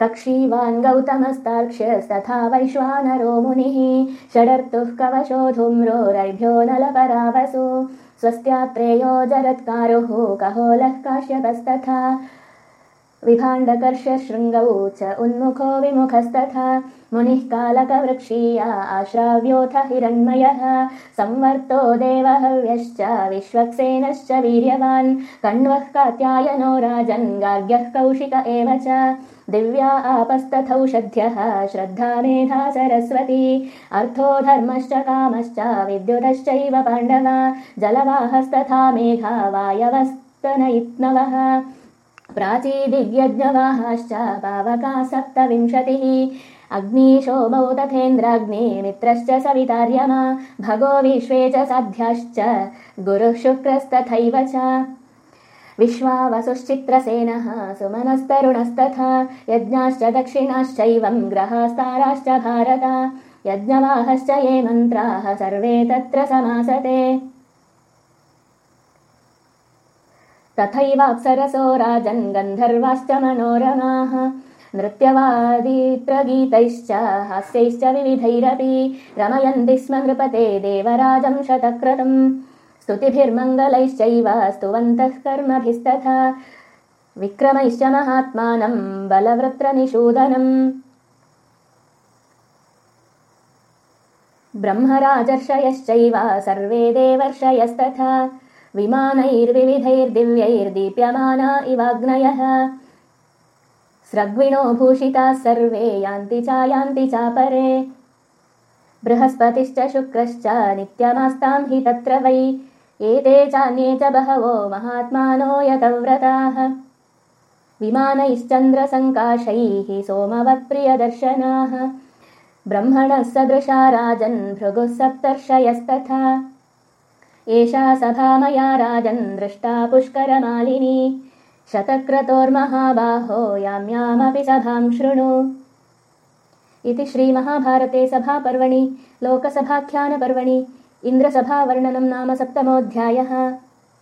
कक्षीवान् गौतमस्तार्क्ष्यस्तथा वैश्वानरो मुनिः। षडर्तुः कवशो धूम्रोरर्भ्यो नलपरावसु। स्वस्त्यात्रेयो जरत्कारुः कहोलः काश्यपस्तथा विभाण्डकर्षशृङ्गौ च उन्मुखो विमुखस्तथा। मुनिः कालकवृक्षीया आश्राव्योऽथ हिरण्मयः। संवर्तो देवहव्यश्च विश्वक्सेनश्च वीर्यवान्। कण्वः कात्यायनो राजन् गार्ग्यः कौशिक एव च। दिव्या आपस्तथौषध्यः श्रद्धा मेधा सरस्वती। अर्थो धर्मश्च कामश्च विद्युतश्चैव पाण्डवा। जलवाहस्तथा मेघा वायवस्तनयित्नवः प्राचीदिव्यज्ञवाहाश्च पावका सप्तविंशतिः अग्निशोमौ तथेन्द्राग्ने मित्रश्च सवितार्यमा भगो विश्वे च साध्याश्च गुरुः शुक्रस्तथैव च। विश्वावसुश्चित्रसेनः सुमनस्तरुणस्तथा यज्ञाश्च दक्षिणाश्चैवम् ग्रहास्ताराश्च भारत। यज्ञवाहश्च ये मन्त्राः सर्वे तत्र समासते तथैवाप्सरसो राजन् गन्धर्वाश्च मनोरमाः। नृत्यवादीत्रगीतैश्च हास्यैश्च विविधैरपि रमयन्ति स्म नृपते देवराजं शतक्रतुम्। स्तुतिभिर्मङ्गलैश्चैव स्तुवन्तः कर्मभिस्तथा। विक्रमैश्च महात्मानं बलवृत्रनिषूदनम्। ब्रह्मराजर्षयश्चैव सर्वे देवर्षयस्तथा विमानैर्विविधैर्दिव्यैर्दीप्यमाना इवाग्नयः स्रग्विणो भूषिताः सर्वे यान्ति चायान्ति चापरे बृहस्पतिश्च शुक्रश्च नित्यमास्तां हि तत्र वै। एते चान्ये च बहवो महात्मानो यतव्रताः। विमानैश्चन्द्रसङ्काशैः सोमवत्प्रियदर्शनाः। ब्रह्मणः सदृशा राजन् भृगुः सप्तर्षयस्तथा एषा सभा मया राजन् दृष्टा पुष्करमालिनी। शतक्रतोर्महाबाहो याम्यामपि सभां शृणु। इति श्रीमहाभारते सभापर्वणि लोकसभाख्यानपर्वणि इन्द्रसभावर्णनं नाम सप्तमोऽध्यायः